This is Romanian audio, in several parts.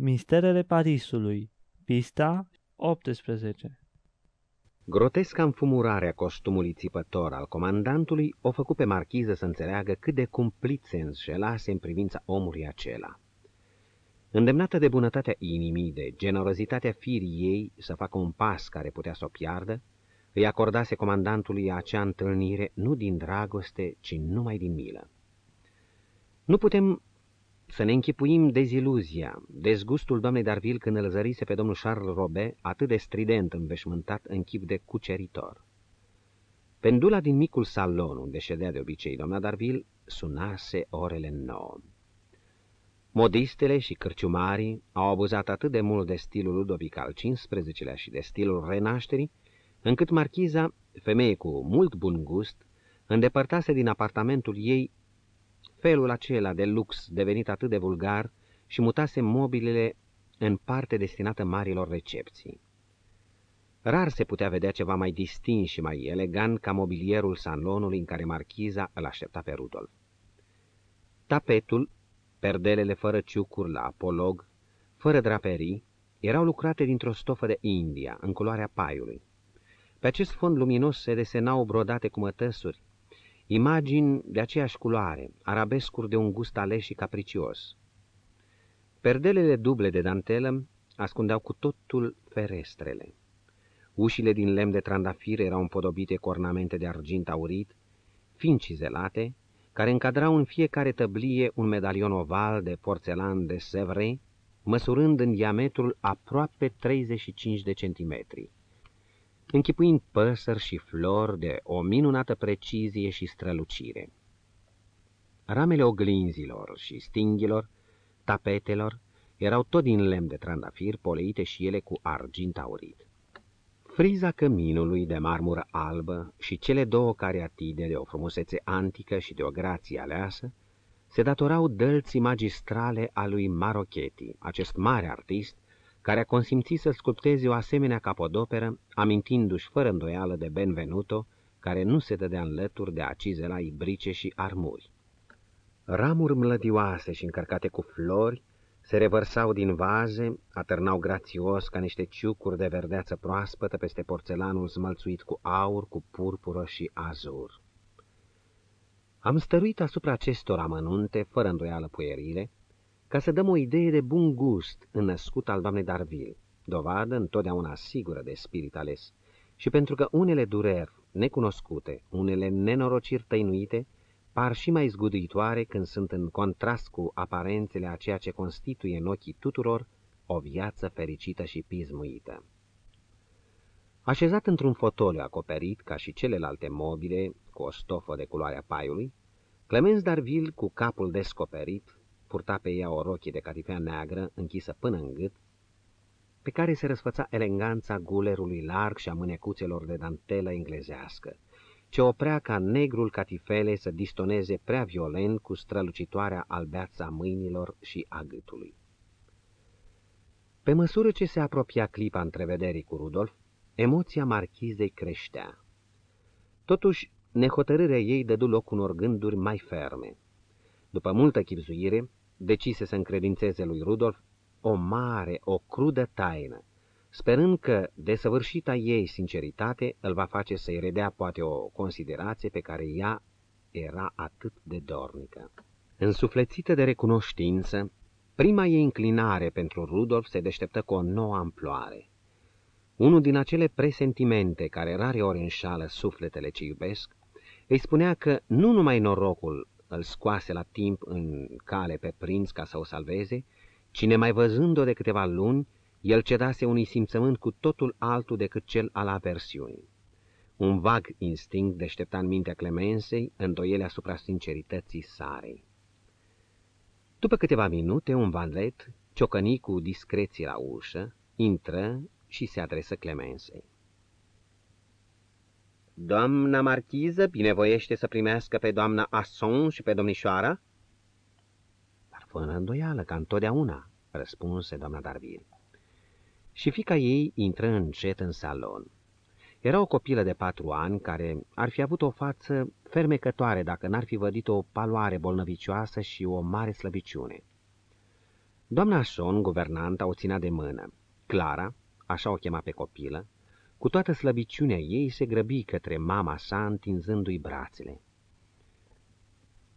Misterele Parisului, pista 18 Grotesca înfumurare a costumului țipător al comandantului o făcut pe marchiză să înțeleagă cât de cumplit se înșelase în privința omului acela. Îndemnată de bunătatea inimii, de generozitatea firii ei să facă un pas care putea să o piardă, îi acordase comandantului acea întâlnire nu din dragoste, ci numai din milă. Nu putem să ne închipuim deziluzia, dezgustul doamnei Darville când îl zărise pe domnul Charles Robet atât de strident înveșmântat în chip de cuceritor. Pendula din micul salon unde ședea de obicei doamna Darville sunase orele nouă. Modistele și cârciumarii au abuzat atât de mult de stilul Ludovic al XV-lea și de stilul renașterii, încât marchiza, femeie cu mult bun gust, îndepărtase din apartamentul ei felul acela de lux devenit atât de vulgar și mutase mobilele în parte destinată marilor recepții. Rar se putea vedea ceva mai distins și mai elegant ca mobilierul salonului în care marchiza îl aștepta pe Rudolf. Tapetul, perdelele fără ciucuri la apolog, fără draperii, erau lucrate dintr-o stofă de India, în culoarea paiului. Pe acest fond luminos se desenau brodate cu mătăsuri, Imagini de aceeași culoare, arabescuri de un gust ales și capricios. Perdelele duble de dantelă ascundeau cu totul ferestrele. Ușile din lemn de trandafir erau împodobite cu ornamente de argint aurit, fin cizelate, care încadrau în fiecare tăblie un medalion oval de porțelan de Sevres, măsurând în diametrul aproape 35 de centimetri închipuind păsări și flori de o minunată precizie și strălucire. Ramele oglinzilor și stinghilor, tapetelor, erau tot din lemn de trandafir, poleite și ele cu argint aurit. Friza căminului de marmură albă și cele două cariatide de o frumusețe antică și de o grație aleasă se datorau dălții magistrale a lui Marochetti, acest mare artist care a consimțit să sculpteze o asemenea capodoperă, amintindu-și fără îndoială de Benvenuto, care nu se dădea în lături de a cizela ibrice și armuri. Ramuri mlădioase și încărcate cu flori se revărsau din vaze, atârnau grațios ca niște ciucuri de verdeață proaspătă peste porțelanul smălțuit cu aur, cu purpură și azur. Am stăruit asupra acestor amănunte, fără îndoială puierile, ca să dăm o idee de bun gust înnăscut al doamnei Darville, dovadă întotdeauna sigură de spirit ales, și pentru că unele dureri necunoscute, unele nenorociri tăinuite, par și mai zguduitoare când sunt în contrast cu aparențele a ceea ce constituie în ochii tuturor o viață fericită și pismuită. Așezat într-un fotoliu acoperit, ca și celelalte mobile, cu o stofă de culoarea paiului, Clemens Darville, cu capul descoperit, purta pe ea o rochie de catifea neagră, închisă până în gât, pe care se răsfăța eleganța gulerului larg și a mânecuțelor de dantelă englezească, ce oprea ca negrul catifele să distoneze prea violent cu strălucitoarea albeața mâinilor și a gâtului. Pe măsură ce se apropia clipa întrevederii cu Rudolf, emoția marchizei creștea. Totuși, nehotărârea ei dădu loc unor gânduri mai ferme. După multă chipzuire, decise să încredințeze lui Rudolf o mare, o crudă taină, sperând că desăvârșita ei sinceritate îl va face să-i redea poate o considerație pe care ea era atât de dornică. Însuflețită de recunoștință, prima ei înclinare pentru Rudolf se deșteptă cu o nouă amploare. Unul din acele presentimente care rare ori înșală sufletele ce iubesc, îi spunea că nu numai norocul îl scoase la timp în cale pe prinț ca să o salveze, cine mai văzând-o de câteva luni, el cedase unui simțământ cu totul altul decât cel al aversiunii. Un vag instinct deștepta în mintea Clemensei îndoiele asupra sincerității sarei. După câteva minute, un valet ciocăni cu discreție la ușă, intră și se adresă Clemensei. Doamna marchiză binevoiește să primească pe doamna Asson și pe domnișoara? Dar fără îndoială, ca întotdeauna, răspunse doamna Darville. Și fica ei intră încet în salon. Era o copilă de patru ani care ar fi avut o față fermecătoare dacă n-ar fi vădit o paloare bolnăvicioasă și o mare slăbiciune. Doamna Son, guvernanta, o ținea de mână. Clara, așa o chema pe copilă, cu toată slăbiciunea ei se grăbi către mama sa, întinzându-i brațele.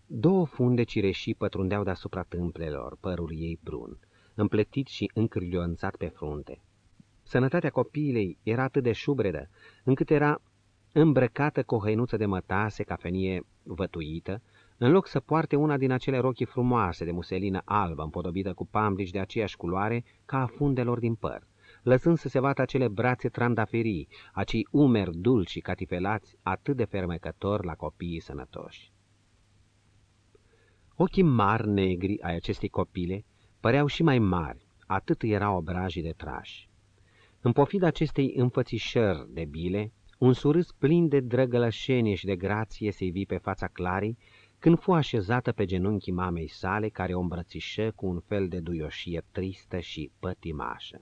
Două funde cireșii pătrundeau deasupra tâmplelor, părul ei brun, împletit și încârlionțat pe frunte. Sănătatea copiilei era atât de șubredă, încât era îmbrăcată cu o hăinuță de mătase, cafenie vătuită, în loc să poarte una din acele rochii frumoase de muselină albă, împodobită cu pamblici de aceeași culoare ca a fundelor din păr, lăsând să se vadă acele brațe trandaferii, acei umeri dulci și catifelați atât de fermecători la copiii sănătoși. Ochii mari negri ai acestei copile păreau și mai mari, atât erau obrajii de trași. În pofida acestei înfățișări de bile, un surâs plin de drăgălășenie și de grație se ivi pe fața Clarii, când fu așezată pe genunchii mamei sale, care o îmbrățișă cu un fel de duioșie tristă și pătimașă.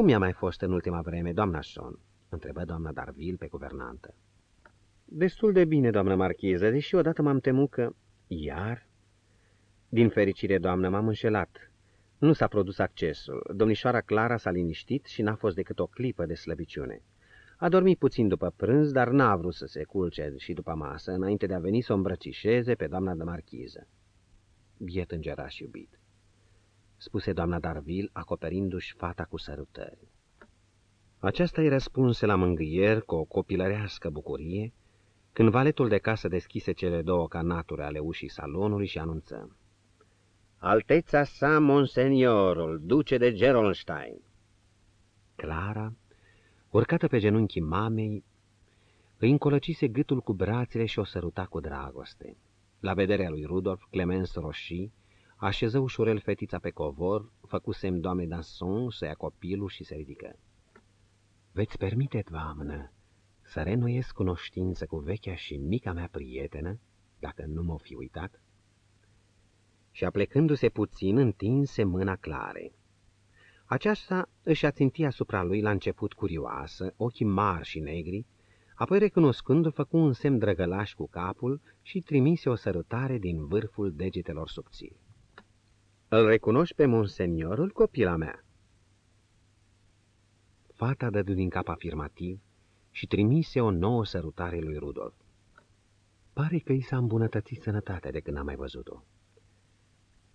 Cum i-a mai fost în ultima vreme, doamna Son?" întrebă doamna Darville pe guvernantă. Destul de bine, doamnă marchiză, deși odată m-am temut că... Iar? Din fericire, doamnă, m-am înșelat. Nu s-a produs accesul. Domnișoara Clara s-a liniștit și n-a fost decât o clipă de slăbiciune. A dormit puțin după prânz, dar n-a vrut să se culce și după masă, înainte de a veni să o îmbrăcișeze pe doamna de marchiză. Biet îngeraș iubit, spuse doamna Darville, acoperindu-și fata cu sărutări. Aceasta îi răspunse la mângâieri cu o copilărească bucurie, când valetul de casă deschise cele două canaturi ale ușii salonului și anunță. Alteța sa, monseniorul, duce de Gerolstein. Clara, urcată pe genunchii mamei, îi încolăcise gâtul cu brațele și o săruta cu dragoste. La vederea lui Rudolf, Clemens roșii, așeză ușurel fetița pe covor, făcu semn doamnei Danson să ia copilul și se ridică. Veți permite, doamnă, să renuiesc cunoștință cu vechea și mica mea prietenă, dacă nu m-o fi uitat? Și aplecându-se puțin, întinse mâna clare. Aceasta își aținti asupra lui la început curioasă, ochii mari și negri, apoi recunoscându-l făcu un semn drăgălaș cu capul și trimise o sărutare din vârful degetelor subțiri. Îl recunoști pe monseniorul, copila mea?" Fata dădu din cap afirmativ și trimise o nouă sărutare lui Rudolf. Pare că i s-a îmbunătățit sănătatea de când am mai văzut-o.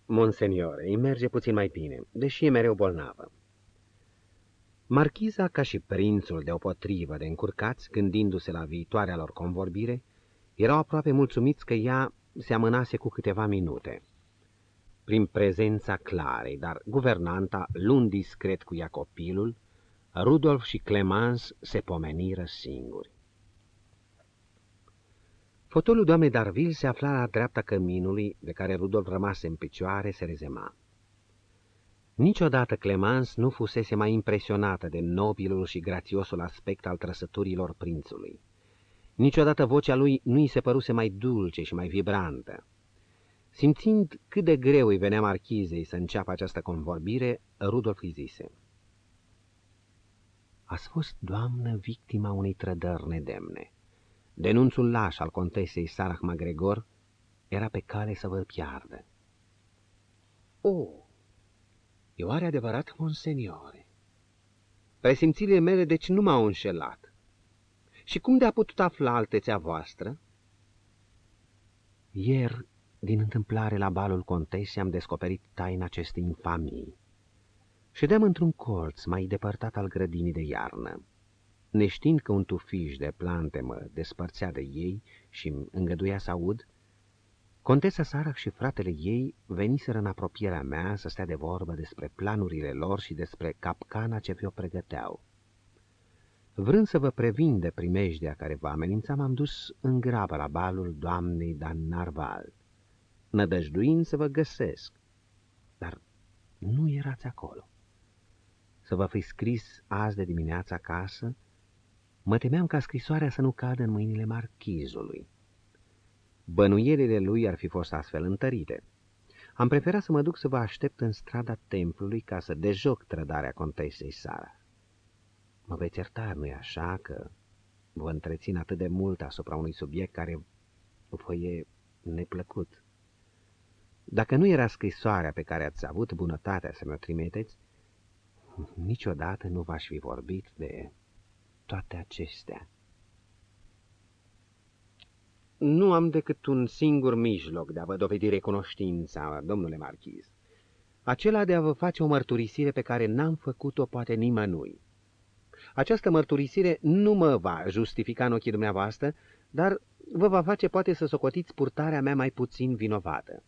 Monseniore, îi merge puțin mai bine, deși e mereu bolnavă. Marchiza, ca și prințul de potrivă de încurcați, gândindu-se la viitoarea lor convorbire, erau aproape mulțumiți că ea se amânase cu câteva minute. Prin prezența Clarei, dar guvernanta, luând discret cu ea copilul, Rudolf și Clemens se pomeniră singuri. Fotolul doamnei Darville se afla la dreapta căminului, de care Rudolf rămase în picioare, se rezema. Niciodată Clemens nu fusese mai impresionată de nobilul și grațiosul aspect al trăsăturilor prințului. Niciodată vocea lui nu îi se păruse mai dulce și mai vibrantă. Simțind cât de greu îi venea marchizei să înceapă această convorbire, Rudolf îi zise – Ați fost, doamnă, victima unei trădări nedemne. Denunțul laș al contesei Sarah MacGregor era pe cale să vă piardă. O, e oare adevărat, monseniore? Presimțirile mele deci nu m-au înșelat. Și cum de a putut afla altețea voastră? Ieri, din întâmplare la balul contesei, am descoperit taina acestei infamii. Ședeam într-un colț mai depărtat al grădinii de iarnă. Neștiind că un tufiș de plante mă despărțea de ei și îngăduia să aud, contesa Sarah și fratele ei veniseră în apropierea mea să stea de vorbă despre planurile lor și despre capcana ce vi-o pregăteau. Vrând să vă previn de primejdea care vă amenința, m-am dus în grabă la balul doamnei Dan Narval, nădăjduind să vă găsesc, dar nu erați acolo să vă fi scris azi de dimineață acasă, mă temeam ca scrisoarea să nu cadă în mâinile marchizului. Bănuielile lui ar fi fost astfel întărite. Am preferat să mă duc să vă aștept în strada templului ca să dejoc trădarea contesei Sara. Mă veți ierta, nu-i așa, că vă întrețin atât de mult asupra unui subiect care vă e neplăcut. Dacă nu era scrisoarea pe care ați avut bunătatea să mi-o trimiteți, niciodată nu v-aș fi vorbit de toate acestea. Nu am decât un singur mijloc de a vă dovedi recunoștința, domnule marchiz. Acela de a vă face o mărturisire pe care n-am făcut-o poate nimănui. Această mărturisire nu mă va justifica în ochii dumneavoastră, dar vă va face poate să socotiți purtarea mea mai puțin vinovată.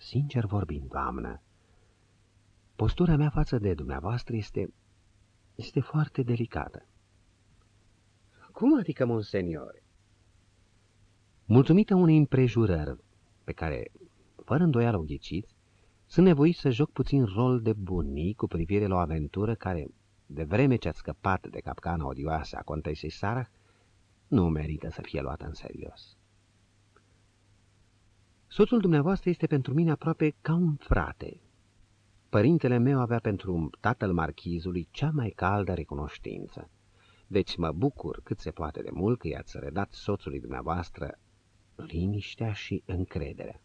Sincer vorbind, doamnă, postura mea față de dumneavoastră este, este foarte delicată. Cum adică, monsenior? Mulțumită unei împrejurări pe care, fără îndoială o ghiciți, sunt nevoit să joc puțin rol de bunic cu privire la o aventură care, de vreme ce ați scăpat de capcana odioasă a contesei Sarah, nu merită să fie luată în serios. Soțul dumneavoastră este pentru mine aproape ca un frate. Părintele meu avea pentru tatăl marchizului cea mai caldă recunoștință. Deci mă bucur cât se poate de mult că i-ați redat soțului dumneavoastră liniștea și încrederea.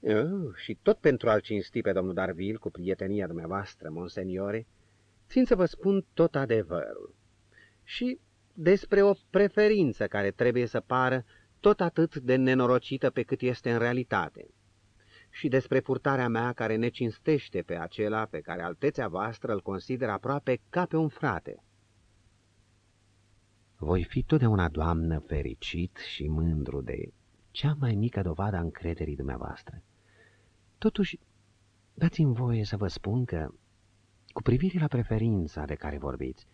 Eu, și tot pentru a-l cinsti pe domnul Darville cu prietenia dumneavoastră, monseniore, țin să vă spun tot adevărul. Și despre o preferință care trebuie să pară tot atât de nenorocită pe cât este în realitate, și despre purtarea mea care ne cinstește pe acela pe care altețea voastră îl consideră aproape ca pe un frate. Voi fi totdeauna, doamnă, fericit și mândru de cea mai mică dovadă a încrederii dumneavoastră. Totuși, dați-mi voie să vă spun că, cu privire la preferința de care vorbiți,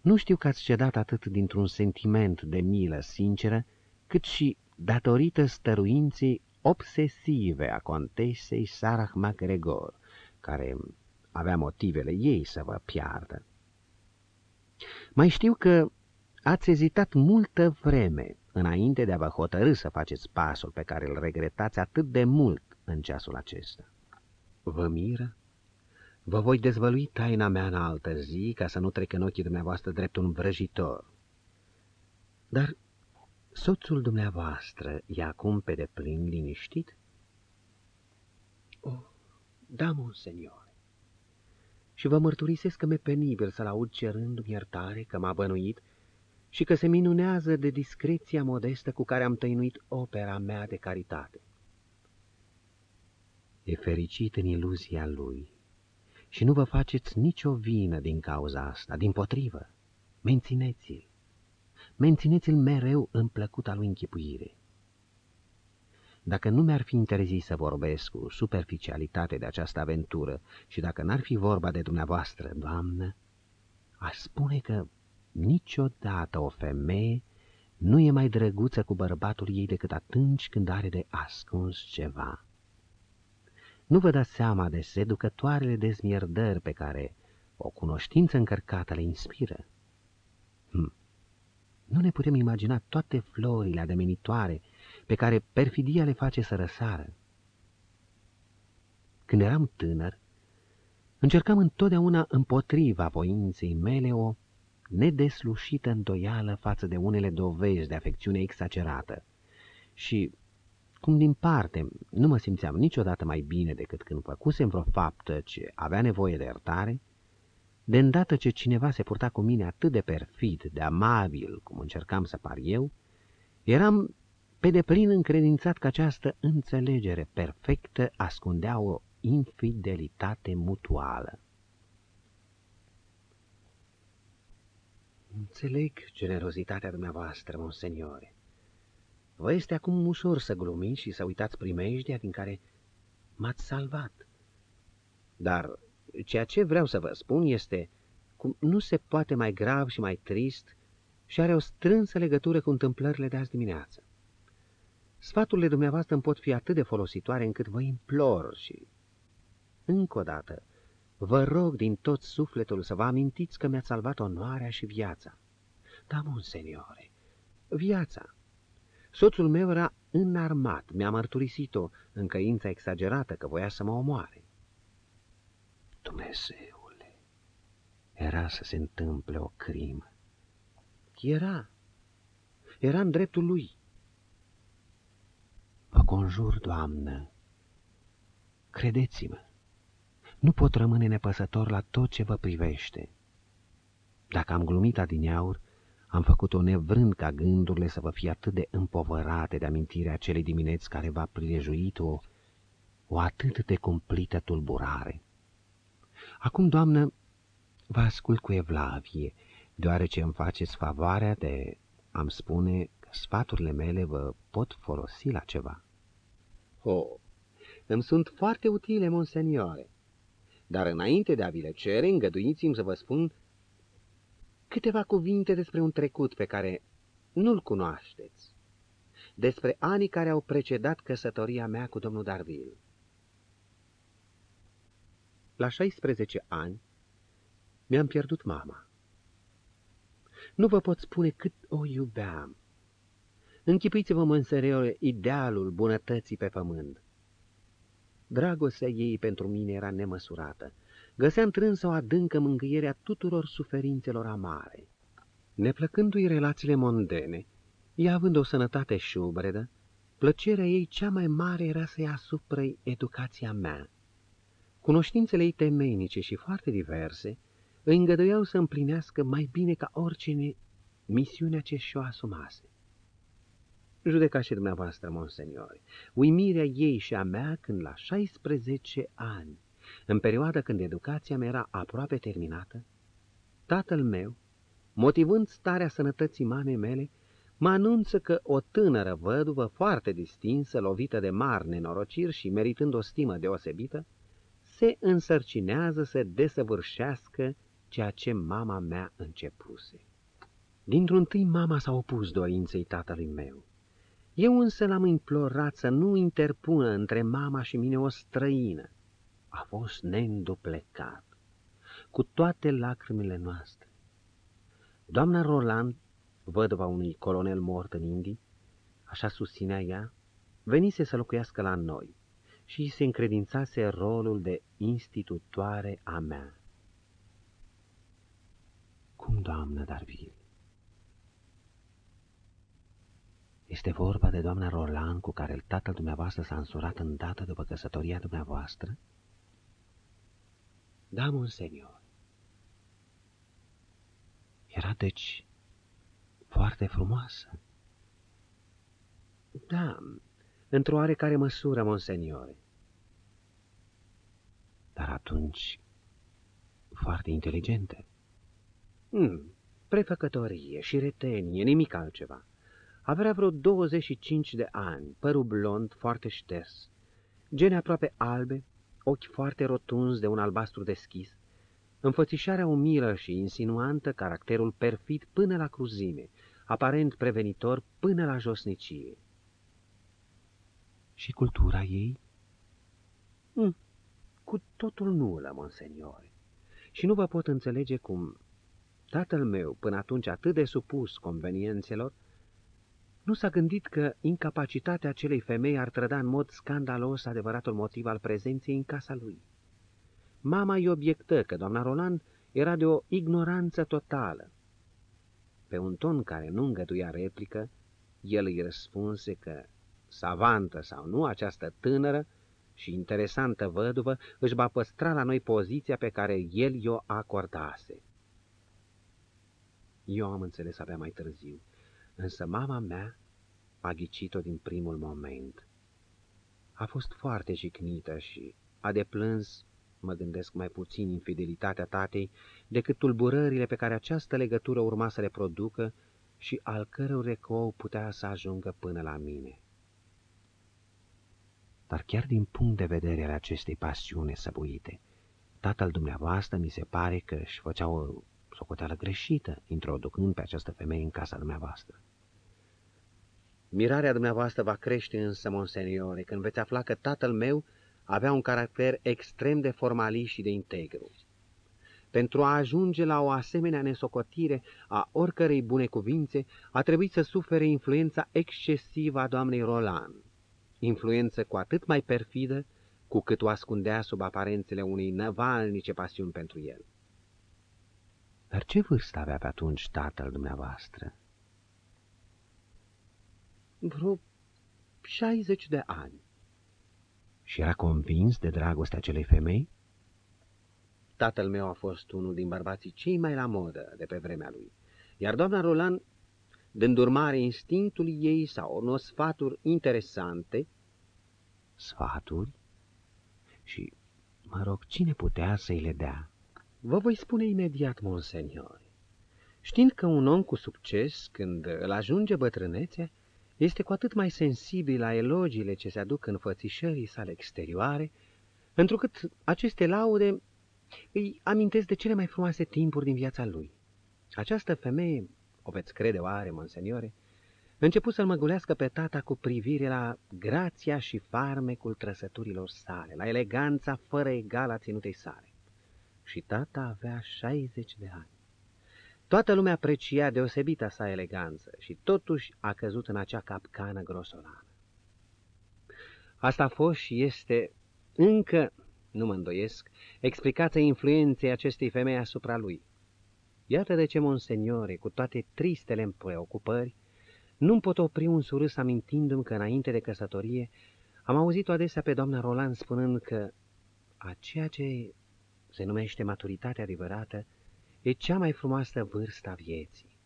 nu știu că ați cedat atât dintr-un sentiment de milă sinceră, cât și datorită stăruinței obsesive a contesei Sarah MacGregor, care avea motivele ei să vă piardă. Mai știu că ați ezitat multă vreme înainte de a vă hotărâ să faceți pasul pe care îl regretați atât de mult în ceasul acesta. Vă miră? Vă voi dezvălui taina mea în altă zi, ca să nu trec în ochii dumneavoastră drept un vrăjitor. Dar soțul dumneavoastră e acum pe deplin liniștit? Oh, da, monsenior. Și vă mărturisesc că mi-e penibil să-l aud cerându-mi iertare că m-a bănuit și că se minunează de discreția modestă cu care am tăinuit opera mea de caritate. E fericit în iluzia lui și nu vă faceți nicio vină din cauza asta, din potrivă. Mențineți-l. Mențineți-l mereu în plăcuta lui închipuire. Dacă nu mi-ar fi interzis să vorbesc cu superficialitate de această aventură și dacă n-ar fi vorba de dumneavoastră, doamnă, aș spune că niciodată o femeie nu e mai drăguță cu bărbatul ei decât atunci când are de ascuns ceva. Nu vă dați seama de seducătoarele dezmierdări pe care o cunoștință încărcată le inspiră? Hm. Nu ne putem imagina toate florile ademenitoare pe care perfidia le face să răsară. Când eram tânăr, încercam întotdeauna împotriva voinței mele o nedeslușită îndoială față de unele dovezi de afecțiune exagerată și cum din parte nu mă simțeam niciodată mai bine decât când făcusem vreo faptă ce avea nevoie de iertare, de îndată ce cineva se purta cu mine atât de perfid, de amabil, cum încercam să par eu, eram pe deplin încredințat că această înțelegere perfectă ascundea o infidelitate mutuală. Înțeleg generozitatea dumneavoastră, monseniore, Vă este acum ușor să glumiți și să uitați primejdia din care m-ați salvat. Dar ceea ce vreau să vă spun este cum nu se poate mai grav și mai trist și are o strânsă legătură cu întâmplările de azi dimineață. Sfaturile dumneavoastră îmi pot fi atât de folositoare încât vă implor și, încă o dată, vă rog din tot sufletul să vă amintiți că mi-ați salvat onoarea și viața. Da, monseniore, viața Soțul meu era înarmat, mi-a mărturisit-o în căința exagerată că voia să mă omoare. Dumnezeule, era să se întâmple o crimă. Era, era în dreptul lui. Vă conjur, doamnă, credeți-mă, nu pot rămâne nepăsător la tot ce vă privește. Dacă am glumit adineaur, am făcut-o nevrând ca gândurile să vă fie atât de împovărate de amintirea acelei dimineți care v-a prilejuit o, o atât de cumplită tulburare. Acum, doamnă, vă ascult cu evlavie, deoarece îmi faceți favoarea de am spune că sfaturile mele vă pot folosi la ceva. Oh, îmi sunt foarte utile, monsenioare, dar înainte de a vi le cere, îngăduiți-mi să vă spun câteva cuvinte despre un trecut pe care nu-l cunoașteți, despre anii care au precedat căsătoria mea cu domnul Darville. La 16 ani mi-am pierdut mama. Nu vă pot spune cât o iubeam. Închipuiți-vă, mănsăreole, idealul bunătății pe pământ. Dragostea ei pentru mine era nemăsurată. Găsea întrânsă o adâncă mângâiere a tuturor suferințelor amare. Neplăcându-i relațiile mondene, ea având o sănătate șubredă, plăcerea ei cea mai mare era să-i asupra educația mea. Cunoștințele ei temeinice și foarte diverse îi îngăduiau să împlinească mai bine ca oricine misiunea ce și-o asumase. Judeca și dumneavoastră, monseniori, uimirea ei și a mea când la 16 ani, în perioada când educația mea era aproape terminată, tatăl meu, motivând starea sănătății mamei mele, mă anunță că o tânără văduvă foarte distinsă, lovită de mari nenorociri și meritând o stimă deosebită, se însărcinează să desăvârșească ceea ce mama mea începuse. Dintr-un tâi mama s-a opus dorinței tatălui meu. Eu însă l-am implorat să nu interpună între mama și mine o străină. A fost neînduplecat, cu toate lacrimile noastre. Doamna Roland, văduva unui colonel mort în Indii, așa susținea ea, venise să locuiască la noi și se încredințase rolul de institutoare a mea. Cum, doamnă Darville? Este vorba de doamna Roland cu care tatăl dumneavoastră s-a însurat îndată după căsătoria dumneavoastră? Da, monsenior. Era, deci, foarte frumoasă. Da, într-o oarecare măsură, monseniore. Dar atunci foarte inteligentă. Hmm, prefăcătorie și retenie, nimic altceva. Avea vreo 25 de ani, părul blond, foarte șters, gene aproape albe, ochi foarte rotunzi de un albastru deschis, înfățișarea umilă și insinuantă, caracterul perfid până la cruzime, aparent prevenitor până la josnicie. Și cultura ei? Hmm, cu totul nulă, monseniore, și nu vă pot înțelege cum tatăl meu, până atunci atât de supus conveniențelor, nu s-a gândit că incapacitatea acelei femei ar trăda în mod scandalos adevăratul motiv al prezenței în casa lui. Mama îi obiectă că doamna Roland era de o ignoranță totală. Pe un ton care nu îngăduia replică, el îi răspunse că, savantă sau nu, această tânără și interesantă văduvă își va păstra la noi poziția pe care el i-o acordase. Eu am înțeles abia mai târziu Însă mama mea a ghicit-o din primul moment. A fost foarte jignită și a deplâns, mă gândesc mai puțin, infidelitatea tatei decât tulburările pe care această legătură urma să le producă și al căror recou putea să ajungă până la mine. Dar chiar din punct de vedere al acestei pasiune săbuite, tatăl dumneavoastră mi se pare că își făcea o socoteală greșită, introducând pe această femeie în casa dumneavoastră. Mirarea dumneavoastră va crește însă, monseniore, când veți afla că tatăl meu avea un caracter extrem de formalist și de integru. Pentru a ajunge la o asemenea nesocotire a oricărei bune cuvințe, a trebuit să sufere influența excesivă a doamnei Roland, influență cu atât mai perfidă cu cât o ascundea sub aparențele unei năvalnice pasiuni pentru el. Dar ce vârstă avea pe atunci tatăl dumneavoastră? Vreo 60 de ani. Și era convins de dragostea acelei femei? Tatăl meu a fost unul din bărbații cei mai la modă de pe vremea lui, iar doamna Roland, dând urmare instinctului ei sau unor sfaturi interesante, sfaturi? Și, mă rog, cine putea să-i le dea? Vă voi spune imediat, monsenior. Știind că un om cu succes, când îl ajunge bătrânețe, este cu atât mai sensibil la elogiile ce se aduc în fățișării sale exterioare, întrucât aceste laude îi amintesc de cele mai frumoase timpuri din viața lui. Această femeie, o veți crede oare, monseniore, început să-l măgulească pe tata cu privire la grația și farmecul trăsăturilor sale, la eleganța fără egal a ținutei sale. Și tata avea 60 de ani. Toată lumea aprecia deosebita sa eleganță și totuși a căzut în acea capcană grosolană. Asta a fost și este încă, nu mă îndoiesc, explicația influenței acestei femei asupra lui. Iată de ce, monseniore, cu toate tristele preocupări, nu-mi pot opri un surâs amintindu-mi că înainte de căsătorie am auzit-o adesea pe doamna Roland spunând că a ceea ce se numește maturitate adevărată e cea mai frumoasă vârstă a vieții.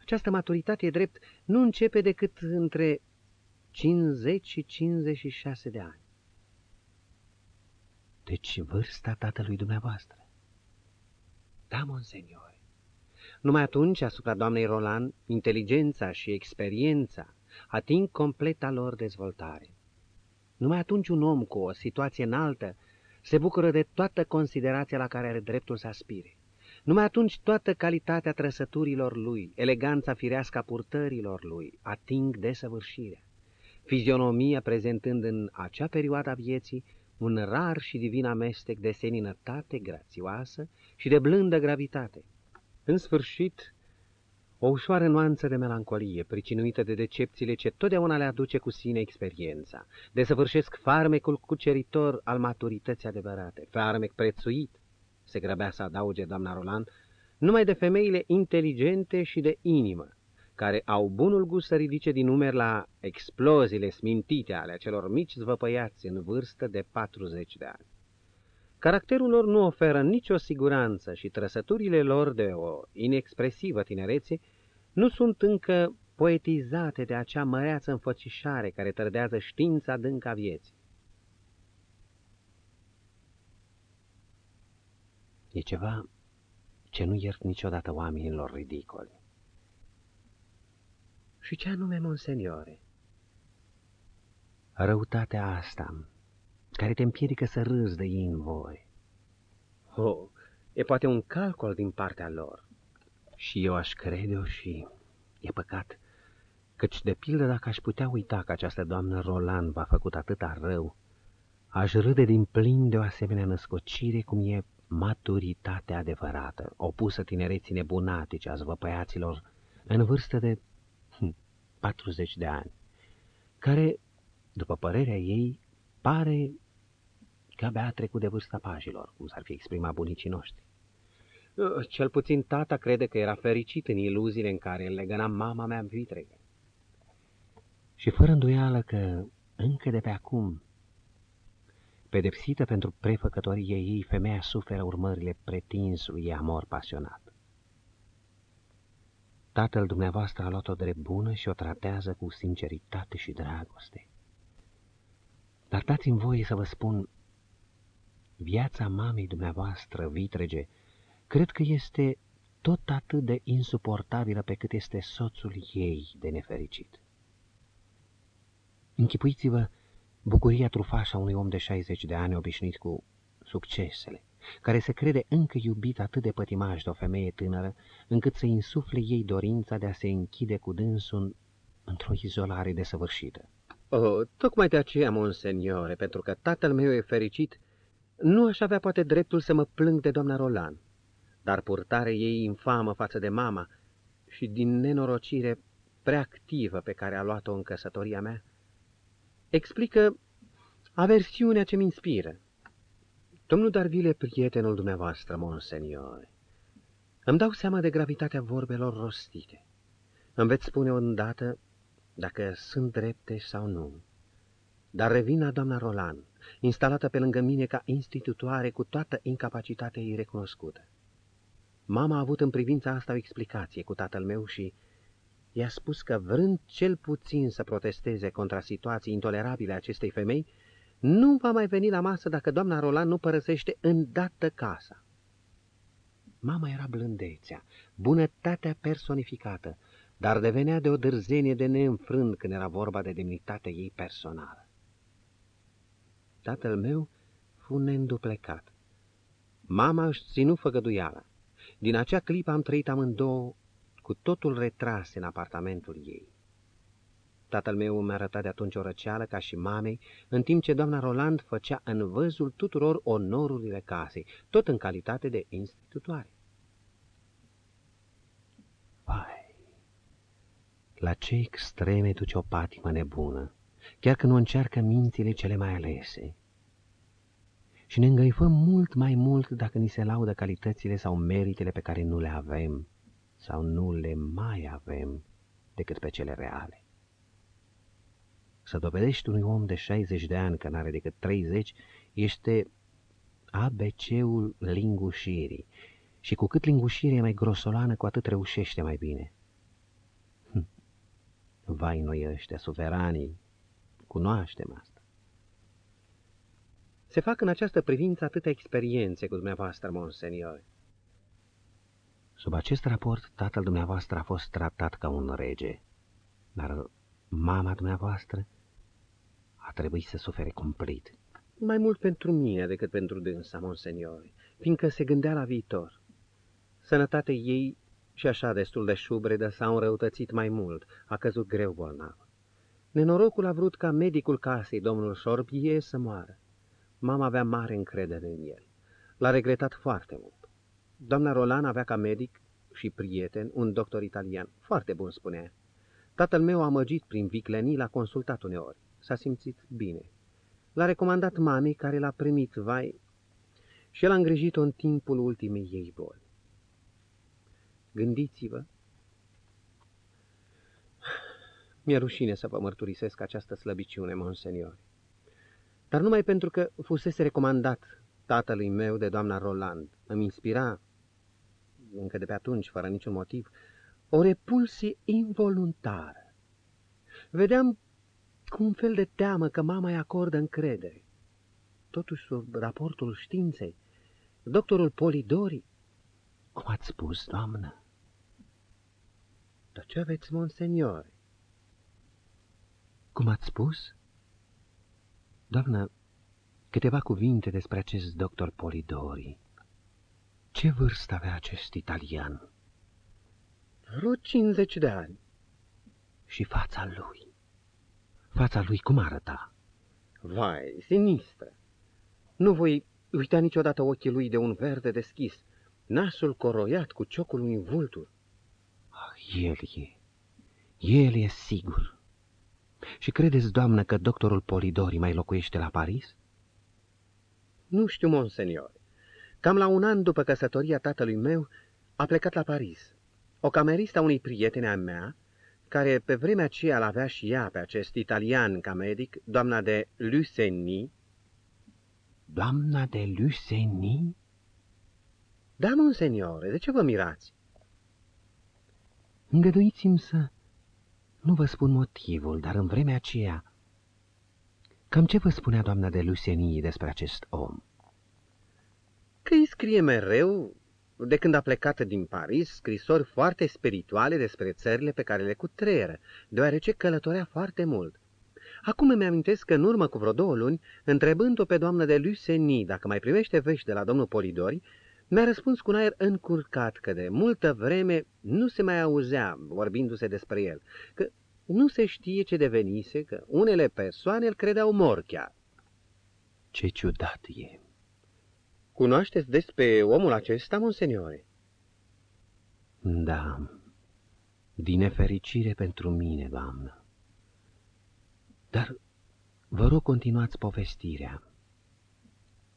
Această maturitate e drept nu începe decât între 50 și 56 de ani. Deci vârsta tatălui dumneavoastră. Da, monsenior. Numai atunci, asupra doamnei Roland, inteligența și experiența ating completa lor dezvoltare. Numai atunci un om cu o situație înaltă se bucură de toată considerația la care are dreptul să aspire. Numai atunci toată calitatea trăsăturilor lui, eleganța firească a purtărilor lui, ating desăvârșirea. Fizionomia prezentând în acea perioadă a vieții un rar și divin amestec de seninătate grațioasă și de blândă gravitate. În sfârșit, o ușoară nuanță de melancolie, pricinuită de decepțiile ce totdeauna le aduce cu sine experiența, desăvârșesc farmecul cuceritor al maturității adevărate, farmec prețuit, se grăbea să adauge doamna Roland, numai de femeile inteligente și de inimă, care au bunul gust să ridice din numeri la exploziile smintite ale acelor mici zvăpăiați în vârstă de 40 de ani. Caracterul lor nu oferă nicio siguranță și trăsăturile lor de o inexpresivă tinerețe nu sunt încă poetizate de acea măreață înfățișare care trădează știința dânca vieții. E ceva ce nu iert niciodată oamenilor ridicoli. Și ce anume, monseniore? Răutatea asta, care te împiedică să râzi de ei în voi. Oh, e poate un calcul din partea lor. Și eu aș crede-o și e păcat, căci de pildă dacă aș putea uita că această doamnă Roland v-a făcut atâta rău, aș râde din plin de o asemenea născocire cum e maturitatea adevărată, opusă tinereții nebunatice a zvăpăiaților în vârstă de 40 hm, de ani, care, după părerea ei, pare că abia a trecut de vârsta pajilor, cum s-ar fi exprimat bunicii noștri. Uh, cel puțin tata crede că era fericit în iluziile în care îl legăna mama mea vitregă. Și fără îndoială că încă de pe acum Pedepsită pentru prefăcătorie ei, femeia suferă urmările pretinsului ei amor pasionat. Tatăl dumneavoastră a luat-o drept bună și o tratează cu sinceritate și dragoste. Dar dați-mi voie să vă spun, viața mamei dumneavoastră, vitrege, cred că este tot atât de insuportabilă pe cât este soțul ei de nefericit. Închipuiți-vă Bucuria trufașă a unui om de 60 de ani obișnuit cu succesele, care se crede încă iubit atât de pătimaș de o femeie tânără, încât să insufle ei dorința de a se închide cu dânsul într-o izolare desăvârșită. Oh, tocmai de aceea, monseniore, pentru că tatăl meu e fericit, nu aș avea poate dreptul să mă plâng de doamna Roland, dar purtarea ei infamă față de mama și din nenorocire prea activă pe care a luat-o în căsătoria mea, explică aversiunea ce mi inspiră. Domnul Darvile, prietenul dumneavoastră, monsenior, îmi dau seama de gravitatea vorbelor rostite. Îmi veți spune îndată dacă sunt drepte sau nu. Dar revin la doamna Roland, instalată pe lângă mine ca institutoare cu toată incapacitatea ei recunoscută. Mama a avut în privința asta o explicație cu tatăl meu și i-a spus că vrând cel puțin să protesteze contra situației intolerabile a acestei femei, nu va mai veni la masă dacă doamna Roland nu părăsește îndată casa. Mama era blândețea, bunătatea personificată, dar devenea de o dârzenie de neînfrânt când era vorba de demnitatea ei personală. Tatăl meu fu neînduplecat. Mama își ținu făgăduiala. Din acea clipă am trăit amândouă cu totul retrase în apartamentul ei. Tatăl meu mi-a arătat de atunci o răceală ca și mamei, în timp ce doamna Roland făcea în văzul tuturor onorurile casei, tot în calitate de institutoare. Vai, la ce extreme duce o patimă nebună, chiar când o încearcă mințile cele mai alese. Și ne îngăifăm mult mai mult dacă ni se laudă calitățile sau meritele pe care nu le avem sau nu le mai avem decât pe cele reale. Să dovedești unui om de 60 de ani că n-are decât 30 este ABC-ul lingușirii și cu cât lingușirea e mai grosolană, cu atât reușește mai bine. Hm. Vai noi ăștia, suveranii, cunoaștem asta. Se fac în această privință atâtea experiențe cu dumneavoastră, monsenior. Sub acest raport, tatăl dumneavoastră a fost tratat ca un rege, dar mama dumneavoastră a trebuit să sufere cumplit. Mai mult pentru mine decât pentru dânsa, monseniori, fiindcă se gândea la viitor. Sănătatea ei și așa destul de șubredă s-a înrăutățit mai mult, a căzut greu bolnav. Nenorocul a vrut ca medicul casei, domnul Șorbie, să moară. Mama avea mare încredere în el. L-a regretat foarte mult. Doamna Rolan avea ca medic și prieten un doctor italian, foarte bun spunea. Tatăl meu, amăgit prin viclenii, l-a consultat uneori. S-a simțit bine. L-a recomandat mamei care l-a primit, vai, și el a îngrijit-o în timpul ultimei ei boli. Gândiți-vă Mi-e rușine să vă mărturisesc această slăbiciune, monseniori. Dar numai pentru că fusese recomandat tatălui meu de doamna Roland, îmi inspira, încă de pe atunci, fără niciun motiv, o repulsie involuntară. Vedeam cu un fel de teamă că mama îi acordă încredere. Totuși, sub raportul științei, doctorul Polidori... Cum ați spus, doamnă? Dar ce aveți, monseniori? Cum ați spus? Doamnă, câteva cuvinte despre acest doctor Polidori. Ce vârstă avea acest italian? Vreo 50 de ani. Și fața lui? Fața lui cum arăta? Vai, sinistră. Nu voi uita niciodată ochii lui de un verde deschis, nasul coroiat cu ciocul unui vultur. Ah, el e, el e sigur. Și credeți, doamnă, că doctorul Polidori mai locuiește la Paris? Nu știu, monsenior. Cam la un an după căsătoria tatălui meu, a plecat la Paris. O cameristă a unei prietene a mea, care pe vremea aceea l avea și ea pe acest italian ca medic, doamna de Luceni. Doamna de Luceni? Da, monseniore, de ce vă mirați? Îngăduiți-mi să nu vă spun motivul, dar în vremea aceea... Cam ce vă spunea doamna de Lucenii despre acest om? Că îi scrie mereu, de când a plecat din Paris, scrisori foarte spirituale despre țările pe care le cutreieră, deoarece călătorea foarte mult. Acum îmi amintesc că în urmă cu vreo două luni, întrebând-o pe doamna de Luceni dacă mai primește vești de la domnul Polidori, mi-a răspuns cu un aer încurcat că de multă vreme nu se mai auzea vorbindu-se despre el, că nu se știe ce devenise, că unele persoane îl credeau mor chiar. Ce ciudat e! Cunoașteți despre omul acesta, monseniore? Da, din nefericire pentru mine, doamnă. Dar vă rog continuați povestirea.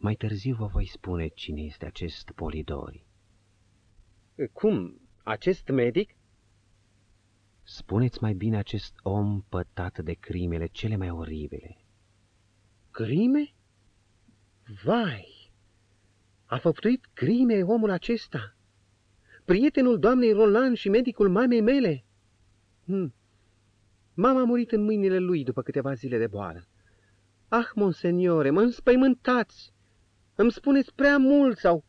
Mai târziu vă voi spune cine este acest Polidori. Cum? Acest medic? Spuneți mai bine acest om pătat de crimele cele mai oribile. Crime? Vai! A făptuit crime omul acesta? Prietenul doamnei Roland și medicul mamei mele? Hm. Mama a murit în mâinile lui după câteva zile de boală. Ah, monseniore, mă înspăimântați! Îmi spuneți prea mult sau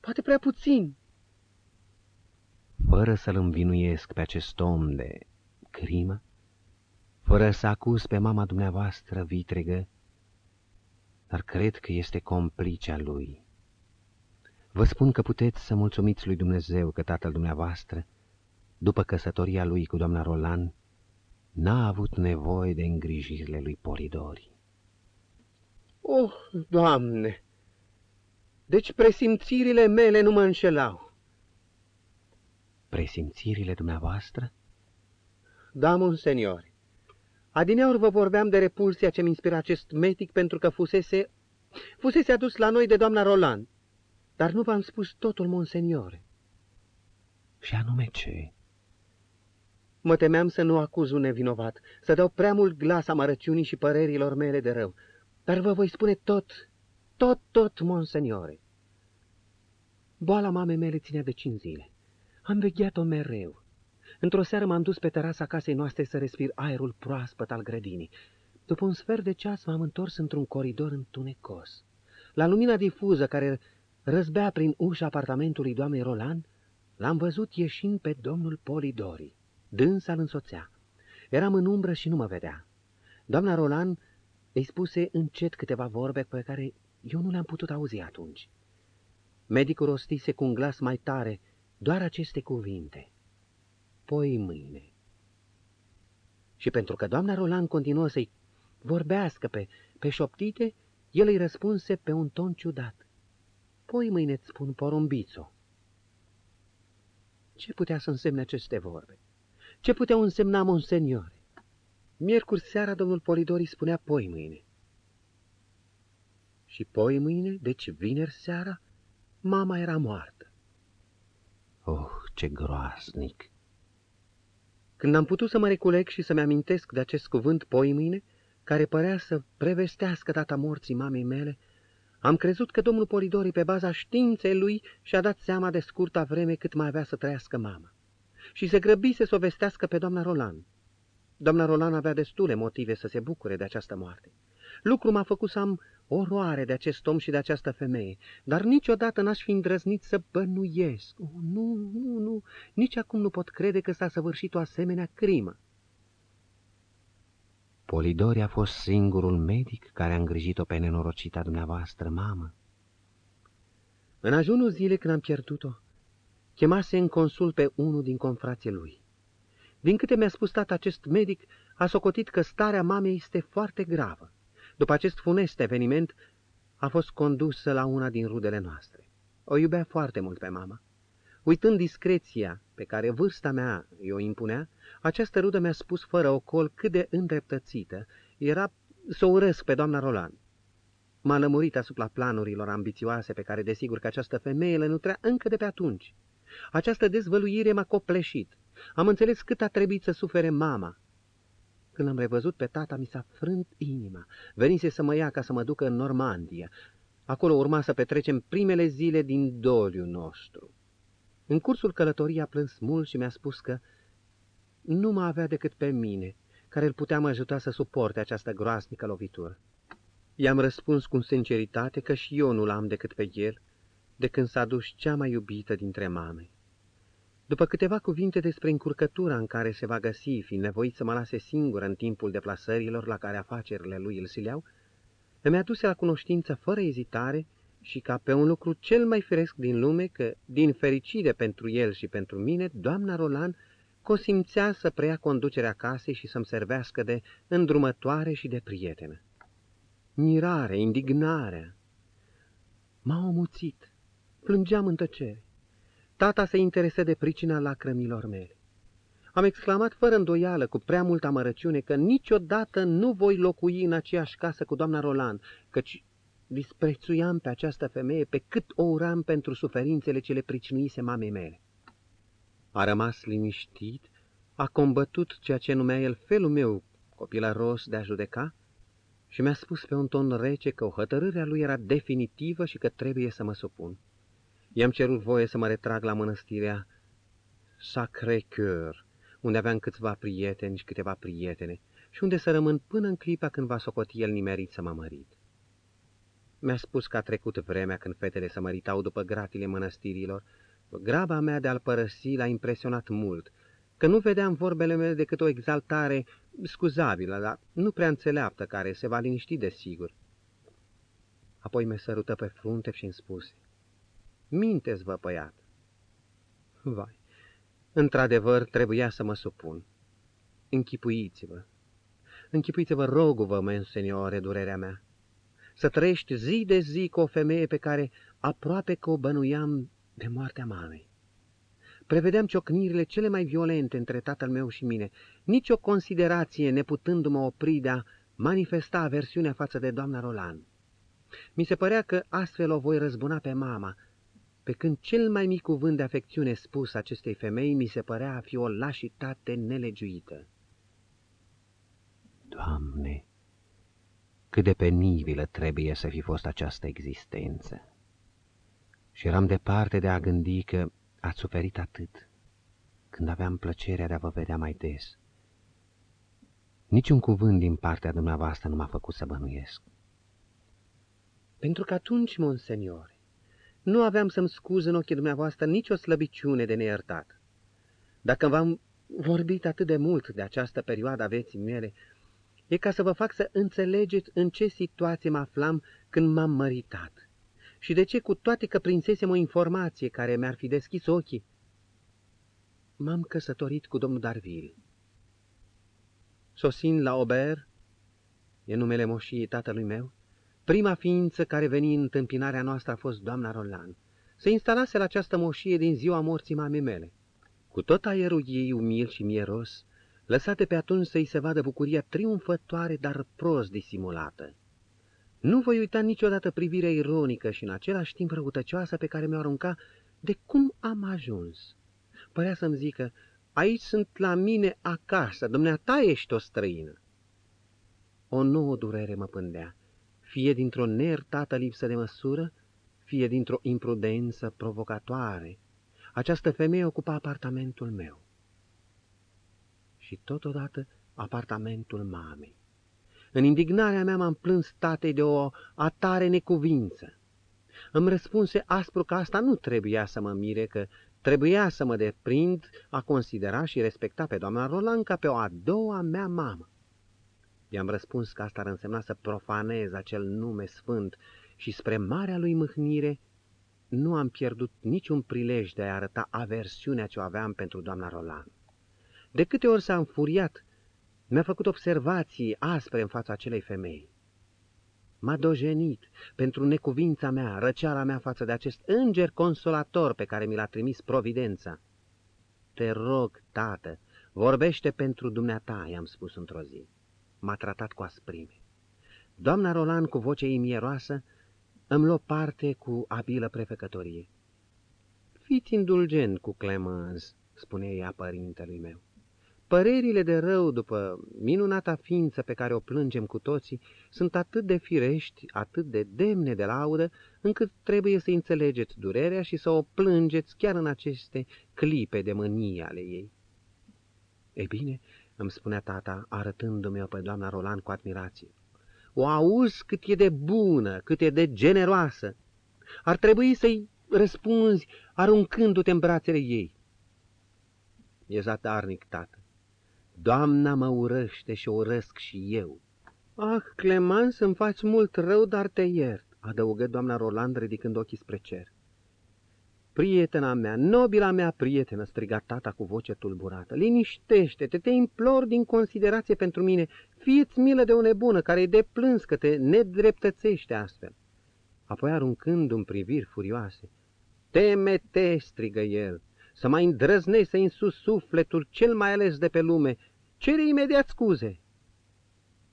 poate prea puțin. Fără să-l învinuiesc pe acest om de crimă, fără să acuz pe mama dumneavoastră vitregă, dar cred că este complicea lui. Vă spun că puteți să mulțumiți lui Dumnezeu că tatăl dumneavoastră, după căsătoria lui cu doamna Roland, n-a avut nevoie de îngrijirile lui Polidori. Oh, Doamne! Deci presimțirile mele nu mă înșelau. Presimțirile dumneavoastră? Da, monseniori. Adineauri vă vorbeam de repulsia ce-mi inspira acest metic pentru că fusese, fusese adus la noi de doamna Roland. Dar nu v-am spus totul, monseniore. Și anume ce? Mă temeam să nu acuz un nevinovat, să dau prea mult glas amărăciunii și părerilor mele de rău, dar vă voi spune tot, tot, tot, monseniore. Boala mamei mele ținea de cinci zile. Am vegheat-o mereu. Într-o seară m-am dus pe terasa casei noastre să respir aerul proaspăt al grădinii. După un sfert de ceas m-am întors într-un coridor întunecos. La lumina difuză care răzbea prin ușa apartamentului doamnei Roland, l-am văzut ieșind pe domnul Polidori. Dânsa îl însoțea. Eram în umbră și nu mă vedea. Doamna Roland îi spuse încet câteva vorbe pe care eu nu le-am putut auzi atunci. Medicul rostise cu un glas mai tare doar aceste cuvinte. Poi mâine. Și pentru că doamna Roland continuă să-i vorbească pe, pe șoptite, el îi răspunse pe un ton ciudat. Poi mâine-ți spun porumbițo. Ce putea să însemne aceste vorbe? Ce puteau însemna, monseniore? Miercuri seara domnul Polidori spunea poi mâine. Și poi mâine, deci vineri seara, mama era moartă. Oh, ce groasnic! Când am putut să mă reculeg și să-mi amintesc de acest cuvânt poi mâine, care părea să prevestească data morții mamei mele, am crezut că domnul Polidori, pe baza științei lui, și-a dat seama de scurta vreme cât mai avea să trăiască mama. Și se grăbise să o vestească pe doamna Roland. Doamna Roland avea destule motive să se bucure de această moarte. Lucru m-a făcut să am oroare de acest om și de această femeie, dar niciodată n-aș fi îndrăznit să bănuiesc. Oh, nu, nu, nu, nici acum nu pot crede că s-a săvârșit o asemenea crimă. Polidori a fost singurul medic care a îngrijit-o pe nenorocita dumneavoastră, mamă. În ajunul zilei când am pierdut-o, chemase în consul pe unul din confrații lui. Din câte mi-a spus tata acest medic, a socotit că starea mamei este foarte gravă. După acest funest eveniment, a fost condusă la una din rudele noastre. O iubea foarte mult pe mama. Uitând discreția pe care vârsta mea i-o impunea, această rudă mi-a spus fără ocol cât de îndreptățită era să o urăsc pe doamna Roland. M-a lămurit asupra planurilor ambițioase pe care desigur că această femeie le nutrea încă de pe atunci. Această dezvăluire m-a copleșit. Am înțeles cât a trebuit să sufere mama. Când am revăzut pe tata, mi s-a frânt inima. Venise să mă ia ca să mă ducă în Normandia. Acolo urma să petrecem primele zile din doliu nostru. În cursul călătoriei a plâns mult și mi-a spus că nu mă avea decât pe mine, care îl puteam ajuta să suporte această groasnică lovitură. I-am răspuns cu sinceritate că și eu nu l-am decât pe el, de când s-a dus cea mai iubită dintre mame. După câteva cuvinte despre încurcătura în care se va găsi, fiind nevoit să mă lase singur în timpul deplasărilor la care afacerile lui îl sileau, îmi aduse la cunoștință fără ezitare și ca pe un lucru cel mai firesc din lume că, din fericire pentru el și pentru mine, doamna Roland consimțea să preia conducerea casei și să-mi servească de îndrumătoare și de prietenă. Mirare, indignarea, m-a omuțit, plângeam în tăcere. Tata se interese de pricina lacrămilor mele. Am exclamat fără îndoială, cu prea multă amărăciune, că niciodată nu voi locui în aceeași casă cu doamna Roland, căci disprețuiam pe această femeie pe cât o uram pentru suferințele ce le pricinuise mamei mele. A rămas liniștit, a combătut ceea ce numea el felul meu copilăros de a judeca și mi-a spus pe un ton rece că o hotărâre a lui era definitivă și că trebuie să mă supun. I-am cerut voie să mă retrag la mănăstirea Sacré-Cœur, unde aveam câțiva prieteni și câteva prietene, și unde să rămân până în clipa când va socoti el nimerit să mă mărit. Mi-a spus că a trecut vremea când fetele se măritau după gratile mănăstirilor. Graba mea de a-l părăsi l-a impresionat mult, că nu vedeam vorbele mele decât o exaltare scuzabilă, dar nu prea înțeleaptă, care se va liniști de sigur. Apoi mi sărută pe frunte și îmi spuse, Minteți, vă, băiat! Vai, într-adevăr trebuia să mă supun. Închipuiți-vă, închipuiți-vă, rogul-vă, menseniore, durerea mea să trăiești zi de zi cu o femeie pe care aproape că o bănuiam de moartea mamei. Prevedeam ciocnirile cele mai violente între tatăl meu și mine, nici o considerație neputându-mă opri de a manifesta aversiunea față de doamna Roland. Mi se părea că astfel o voi răzbuna pe mama, pe când cel mai mic cuvânt de afecțiune spus acestei femei mi se părea a fi o lașitate nelegiuită. Doamne, cât de penibilă trebuie să fi fost această existență. Și eram departe de a gândi că ați suferit atât, când aveam plăcerea de a vă vedea mai des. Niciun cuvânt din partea dumneavoastră nu m-a făcut să bănuiesc. Pentru că atunci, monseniore, nu aveam să-mi scuz în ochii dumneavoastră nicio slăbiciune de neiertat. Dacă v-am vorbit atât de mult de această perioadă a vieții mele, e ca să vă fac să înțelegeți în ce situație mă aflam când m-am măritat și de ce, cu toate că prinsesem o informație care mi-ar fi deschis ochii, m-am căsătorit cu domnul Darville. Sosin la Aubert, e numele moșiei tatălui meu, prima ființă care veni în întâmpinarea noastră a fost doamna Roland. Se instalase la această moșie din ziua morții mamei mele. Cu tot aerul ei umil și mieros, lăsate pe atunci să-i se vadă bucuria triumfătoare, dar prost disimulată. Nu voi uita niciodată privirea ironică și în același timp răutăcioasă pe care mi-o arunca de cum am ajuns. Părea să-mi zică, aici sunt la mine acasă, dumneata ești o străină. O nouă durere mă pândea, fie dintr-o neertată lipsă de măsură, fie dintr-o imprudență provocatoare. Această femeie ocupa apartamentul meu și totodată apartamentul mamei. În indignarea mea m-am plâns tatei de o atare necuvință. Îmi răspunse aspru că asta nu trebuia să mă mire, că trebuia să mă deprind a considera și respecta pe doamna Roland ca pe o a doua mea mamă. I-am răspuns că asta ar însemna să profanez acel nume sfânt și spre marea lui mâhnire nu am pierdut niciun prilej de a arăta aversiunea ce o aveam pentru doamna Roland. De câte ori s-a înfuriat, mi-a făcut observații aspre în fața acelei femei. M-a dojenit pentru necuvința mea, răceala mea față de acest înger consolator pe care mi l-a trimis providența. Te rog, tată, vorbește pentru dumneata, i-am spus într-o zi. M-a tratat cu asprime. Doamna Roland, cu voce imieroasă, îmi luă parte cu abilă prefecătorie. Fiți indulgent cu Clemens, spune ea părintelui meu. Părerile de rău după minunata ființă pe care o plângem cu toții sunt atât de firești, atât de demne de laudă, încât trebuie să înțelegeți durerea și să o plângeți chiar în aceste clipe de mânie ale ei. Ei bine, îmi spunea tata, arătându-mi pe doamna Roland cu admirație, o auzi cât e de bună, cât e de generoasă. Ar trebui să-i răspunzi aruncându-te în brațele ei. E zadarnic, tată. Doamna mă urăște și o urăsc și eu. Ah, Clemans, îmi faci mult rău, dar te iert, adăugă doamna Roland ridicând ochii spre cer. Prietena mea, nobila mea prietenă, striga tata cu voce tulburată, liniștește-te, te implor din considerație pentru mine, fieți milă de o nebună care e de plâns că te nedreptățește astfel. Apoi aruncându-mi priviri furioase, Teme-te, strigă el, să mai îndrăznești să insus sufletul cel mai ales de pe lume, cere imediat scuze.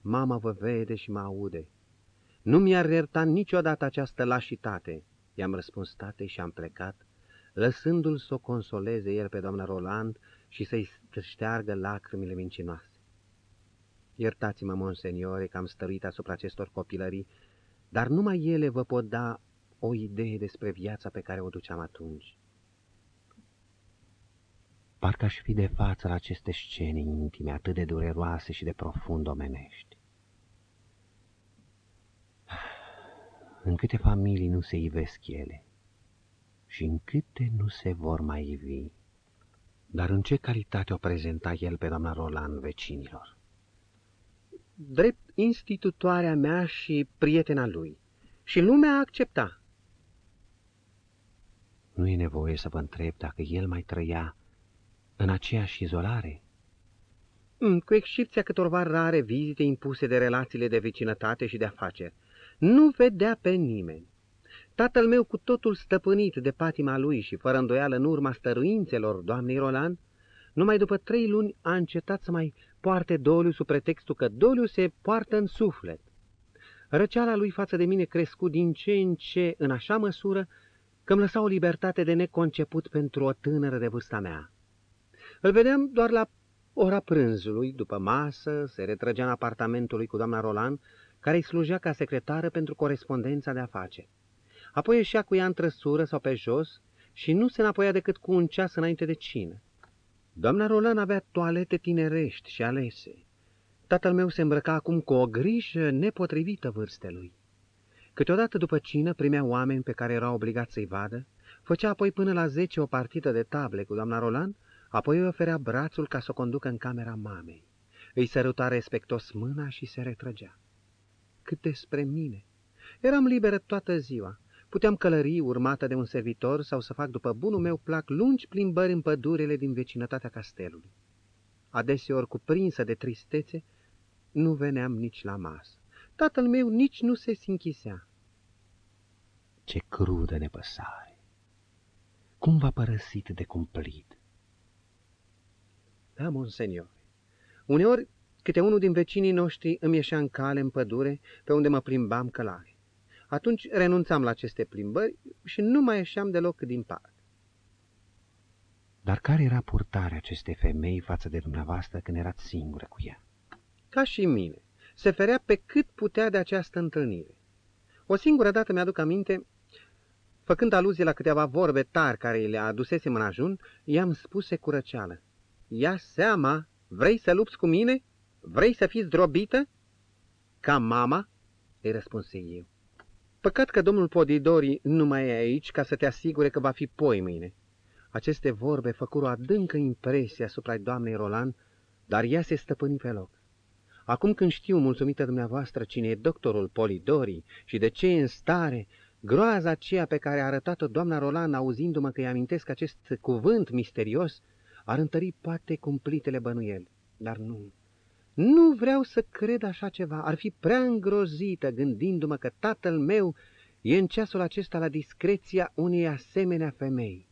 Mama vă vede și mă aude. Nu mi-ar ierta niciodată această lașitate, i-am răspuns tatei și am plecat, lăsându-l să o consoleze el pe doamna Roland și să-i șteargă lacrimile mincinoase. Iertați-mă, monseniore, că am stăruit asupra acestor copilării, dar numai ele vă pot da o idee despre viața pe care o duceam atunci. Parcă aș fi de față la aceste scene intime, atât de dureroase și de profund omenești. În câte familii nu se ivesc ele și în câte nu se vor mai ivi. Dar în ce calitate o prezenta el pe doamna Roland vecinilor? Drept institutoarea mea și prietena lui. Și lumea accepta. Nu e nevoie să vă întreb dacă el mai trăia în aceeași izolare. Mm, cu excepția câtorva rare vizite impuse de relațiile de vecinătate și de afaceri, nu vedea pe nimeni. Tatăl meu, cu totul stăpânit de patima lui și fără îndoială în urma stăruințelor doamnei Roland, numai după trei luni a încetat să mai poarte doliu sub pretextul că doliu se poartă în suflet. Răceala lui față de mine crescut din ce în ce în așa măsură că îmi lăsa o libertate de neconceput pentru o tânără de vârsta mea. Îl vedeam doar la ora prânzului, după masă, se retrăgea în apartamentul lui cu doamna Roland, care îi slujea ca secretară pentru corespondența de afaceri. Apoi ieșea cu ea în trăsură sau pe jos și nu se înapoia decât cu un ceas înainte de cină. Doamna Roland avea toalete tinerești și alese. Tatăl meu se îmbrăca acum cu o grijă nepotrivită vârstelui. Câteodată după cină primea oameni pe care era obligat să-i vadă, făcea apoi până la zece o partidă de table cu doamna Roland, apoi îi oferea brațul ca să o conducă în camera mamei. Îi săruta respectos mâna și se retrăgea. Cât despre mine, eram liberă toată ziua. Puteam călări urmată de un servitor sau să fac după bunul meu plac lungi plimbări în pădurile din vecinătatea castelului. Adeseori cuprinsă de tristețe, nu veneam nici la masă. Tatăl meu nici nu se sinchisea. Ce crudă nepăsare! Cum v-a părăsit de cumplit? Da, monsenior. Uneori, câte unul din vecinii noștri îmi ieșea în cale în pădure, pe unde mă plimbam călare. Atunci renunțam la aceste plimbări și nu mai ieșeam deloc din parc. Dar care era purtarea acestei femei față de dumneavoastră când erați singură cu ea? Ca și mine, se ferea pe cât putea de această întâlnire. O singură dată mi-aduc aminte, făcând aluzie la câteva vorbe tari care le adusesem în ajun, i-am spus cu răceală. Ia seama, vrei să lupți cu mine? Vrei să fii zdrobită? Ca mama? îi răspunse eu. Păcat că domnul Podidori nu mai e aici ca să te asigure că va fi poi mâine. Aceste vorbe făcură o adâncă impresie asupra doamnei Roland, dar ea se stăpâni pe loc. Acum când știu, mulțumită dumneavoastră, cine e doctorul Polidori și de ce e în stare, groaza aceea pe care a arătat-o doamna Roland auzindu-mă că îi amintesc acest cuvânt misterios, ar întări poate cumplitele bănuieli. Dar nu, nu vreau să cred așa ceva, ar fi prea îngrozită gândindu-mă că tatăl meu e în ceasul acesta la discreția unei asemenea femei.